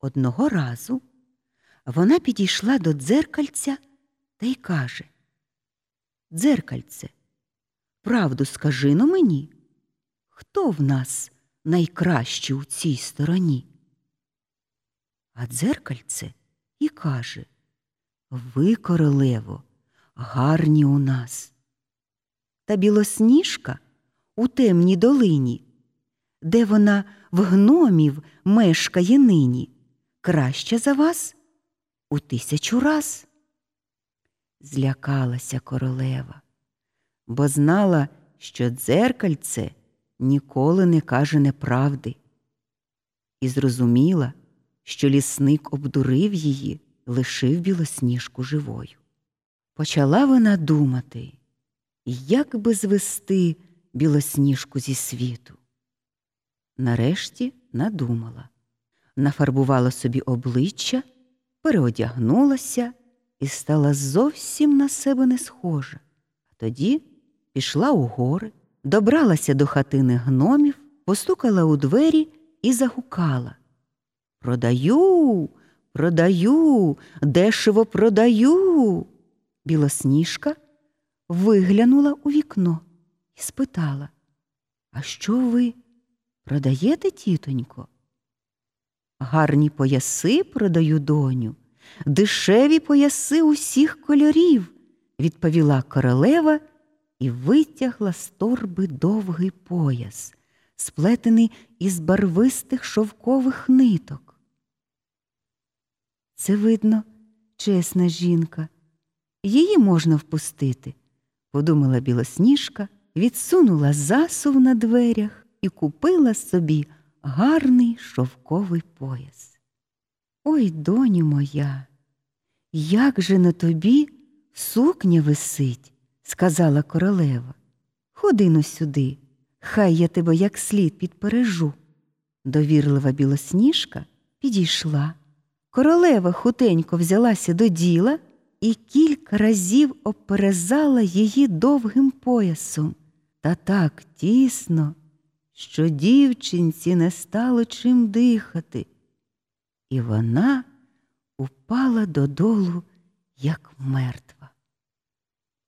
Одного разу вона підійшла до дзеркальця та й каже Дзеркальце, правду скажи но мені, хто в нас найкращий у цій стороні? А дзеркальце і каже Ви, королево, гарні у нас. Та білосніжка у темній долині, де вона в гномів мешкає нині, краще за вас у тисячу раз. Злякалася королева, бо знала, що дзеркальце ніколи не каже неправди, і зрозуміла, що лісник обдурив її, лишив білосніжку живою. Почала вона думати, як би звести білосніжку зі світу. Нарешті надумала, нафарбувала собі обличчя, переодягнулася і стала зовсім на себе не схожа. А тоді пішла у гори, добралася до хатини гномів, постукала у двері і загукала Продаю, продаю, дешево продаю. Білосніжка виглянула у вікно і спитала А що ви продаєте, тітонько? Гарні пояси продаю доню, дешеві пояси усіх кольорів, відповіла королева і витягла з торби довгий пояс, сплетений із барвистих шовкових ниток. Це, видно, чесна жінка. Її можна впустити, подумала білосніжка, відсунула засув на дверях і купила собі гарний шовковий пояс. Ой, доню моя, як же на тобі сукня висить, сказала королева. Ходи но сюди, хай я тебе як слід підпережу. Довірлива білосніжка підійшла. Королева хутенько взялася до діла і кілька разів обперезала її довгим поясом, та так тісно, що дівчинці не стало чим дихати, і вона упала додолу, як мертва.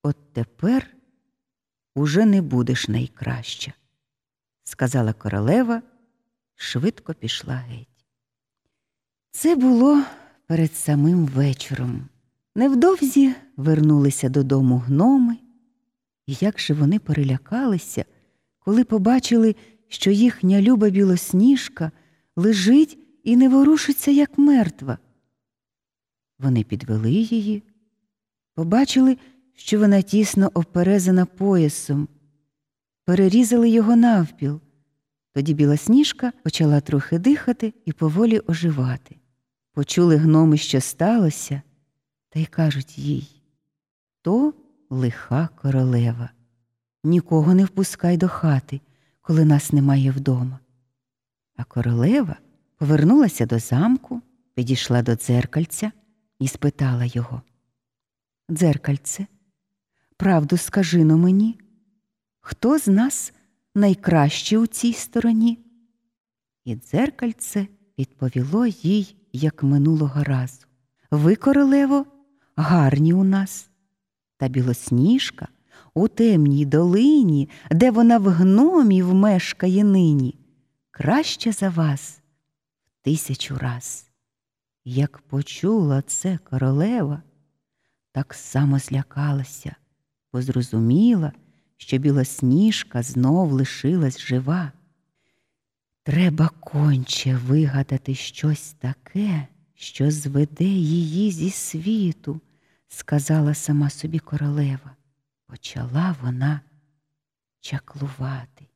От тепер уже не будеш найкраща, сказала королева, швидко пішла геть. Це було перед самим вечором. Невдовзі вернулися додому гноми, і як же вони перелякалися, коли побачили, що їхня люба білосніжка лежить і не ворушиться, як мертва. Вони підвели її, побачили, що вона тісно обперезана поясом, перерізали його навпіл. Тоді білосніжка почала трохи дихати і поволі оживати. Почули гноми, що сталося, та й кажуть їй то лиха королева. Нікого не впускай до хати, коли нас немає вдома. А королева повернулася до замку, підійшла до дзеркальця і спитала його Дзеркальце, правду скажи но мені, хто з нас найкраще у цій стороні? І дзеркальце відповіло їй, як минулого разу. Ви, королево, гарні у нас. Та білосніжка у темній долині, де вона в гномів мешкає нині, краще за вас в тисячу раз. Як почула це королева, так само злякалася, бо зрозуміла, що білосніжка знов лишилась жива. Треба конче вигадати щось таке, що зведе її зі світу, сказала сама собі королева. Почала вона чаклувати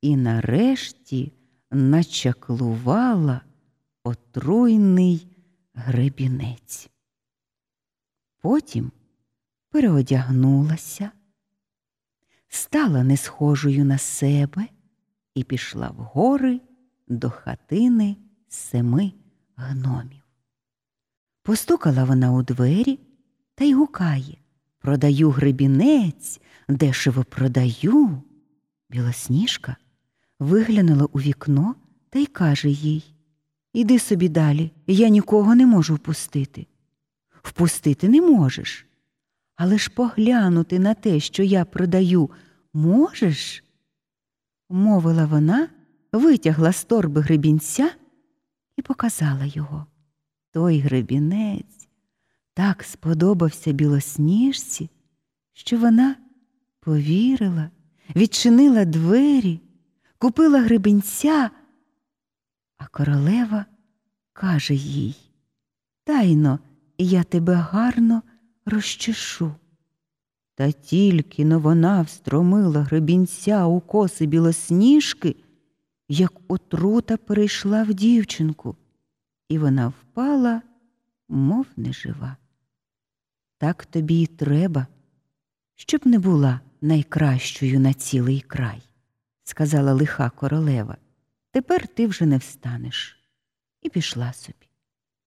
і нарешті начаклувала отруйний гребінець. Потім переодягнулася, стала несхожою на себе і пішла в гори до хатини семи гномів. Постукала вона у двері та й гукає Продаю гребінець, дешево продаю. Білосніжка виглянула у вікно та й каже їй Іди собі далі, я нікого не можу впустити. Впустити не можеш. Але ж поглянути на те, що я продаю, можеш? мовила вона, витягла з торби гребінця і показала його. Той гребінець так сподобався білосніжці, що вона повірила, відчинила двері, купила гребінця, а королева каже їй Тайно, я тебе гарно розчешу. Та тільки но вона встромила гребінця у коси білосніжки, як отрута перейшла в дівчинку, і вона впала, мов нежива. Так тобі й треба, щоб не була найкращою на цілий край, сказала лиха королева. Тепер ти вже не встанеш. І пішла собі.